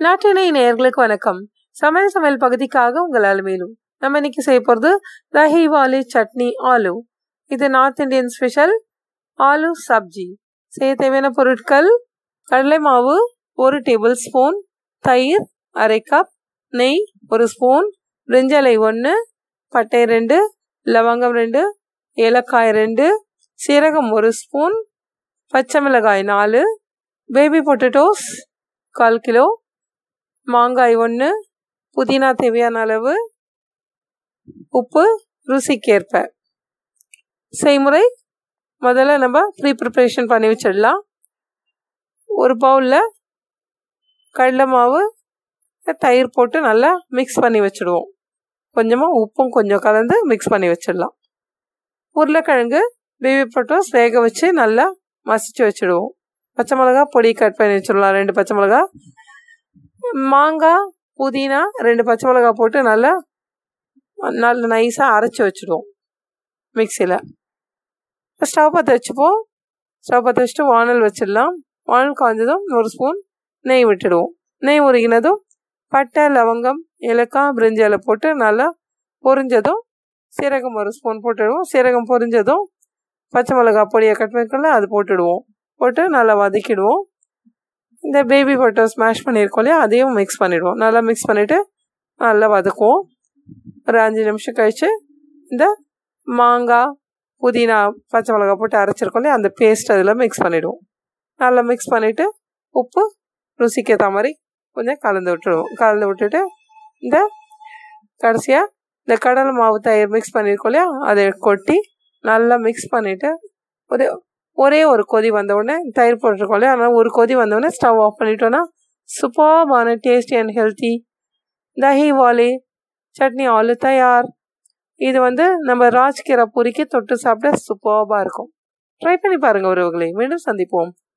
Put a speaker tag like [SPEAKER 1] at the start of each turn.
[SPEAKER 1] நாட்டினை நேயர்களுக்கு வணக்கம். சமையல் சமையல் பகுதிக்காக உங்கள் அலுமையிலும் நம்ம இன்னைக்கு செய்ய போகிறது தஹிவாலி சட்னி ஆலு. இது north Indian special aloo sabzi. செய்ய தேவையான பொருட்கள் கடலை மாவு ஒரு டேபிள் ஸ்பூன் தயிர் அரை கப் நெய் ஒரு ஸ்பூன் பிரிஞ்சலை ஒன்று பட்டை ரெண்டு லவங்கம் ரெண்டு ஏலக்காய் ரெண்டு சீரகம் ஒரு ஸ்பூன் பச்சை மிளகாய் நாலு பேபி பொட்டேட்டோஸ் கால் கிலோ மாங்காய் ஒன்று புதினா தேவையான அளவு உப்பு ருசிக்கேற்ப. செய்முறை முதல்ல நம்ம ப்ரீ ப்ரிப்ரேஷன் பண்ணி வச்சிடலாம். ஒரு பவுலில் கடலை மாவு தயிர் போட்டு நல்லா மிக்ஸ் பண்ணி வச்சுடுவோம். கொஞ்சமாக உப்பும் கொஞ்சம் கலந்து மிக்ஸ் பண்ணி வச்சிடலாம். உருளைக்கிழங்கு பேபி பொட்டோஸ் வேக வச்சு நல்லா மசிச்சு வச்சுடுவோம். பச்சை மிளகா பொடி கட் பண்ணி வச்சிடலாம். ரெண்டு பச்சை மிளகா மாங்காய் புதினா ரெண்டு பச்சை மிளகா போட்டு நல்லா நல்ல நைஸாக அரைச்சி வச்சுடுவோம் மிக்சியில் ஸ்டவ் பற்ற வச்சுப்போம். ஸ்டவ் பற்ற வச்சுட்டு வானல் வச்சிடலாம். வானல் காய்ஞ்சதும் ஒரு ஸ்பூன் நெய் விட்டுடுவோம். நெய் உருகினதும் பட்டை லவங்கம் ஏலக்காய் பிரிஞ்சி இலை போட்டு நல்லா பொரிஞ்சதும் சீரகம் ஒரு ஸ்பூன் போட்டுடுவோம். சீரகம் பொரிஞ்சதும் பச்சை மிளகா பொடியை கட் பண்ணிக்கல அது போட்டுடுவோம். போட்டு நல்லா வதக்கிடுவோம். இந்த பேபி பொட்டோ ஸ்மாஷ் பண்ணியிருக்கோம் இல்லையா? அதையும் மிக்ஸ் பண்ணிவிடுவோம் நல்லா மிக்ஸ் பண்ணிவிட்டு நல்லா வதக்குவோம். ஒரு அஞ்சு நிமிஷம் கழித்து இந்த மாங்காய் புதினா பச்சை மிளகா போட்டு அரைச்சிருக்கோம் இல்லையா? அந்த பேஸ்ட் அதில் மிக்ஸ் பண்ணிவிடுவோம் நல்லா மிக்ஸ் பண்ணிவிட்டு உப்பு ருசிக்கு ஏற்ற மாதிரி கொஞ்சம் கலந்து விட்டுருவோம் கலந்து விட்டுட்டு இந்த கடைசியாக இந்த கடலை மாவு தயிர் மிக்ஸ் பண்ணியிருக்கோம் இல்லையா? அதை கொட்டி நல்லா மிக்ஸ் பண்ணிவிட்டு ஒரு ஒரே ஒரு கொதி வந்தவுடனே தயிர் போட்டிருக்கோம் இல்லையா அதனால் ஒரு கொதி வந்தவுடனே ஸ்டவ் ஆஃப் பண்ணிட்டோன்னா சூப்பர்பான tasty and healthy dahi wali chutney aloo தயார். இது வந்து நம்ம ராஜ்கீரை பூரிக்கு தொட்டு சாப்பிட சூப்பர்பாக இருக்கும். ட்ரை பண்ணி பாருங்கள் உறவுகளை. மீண்டும் சந்திப்போம்.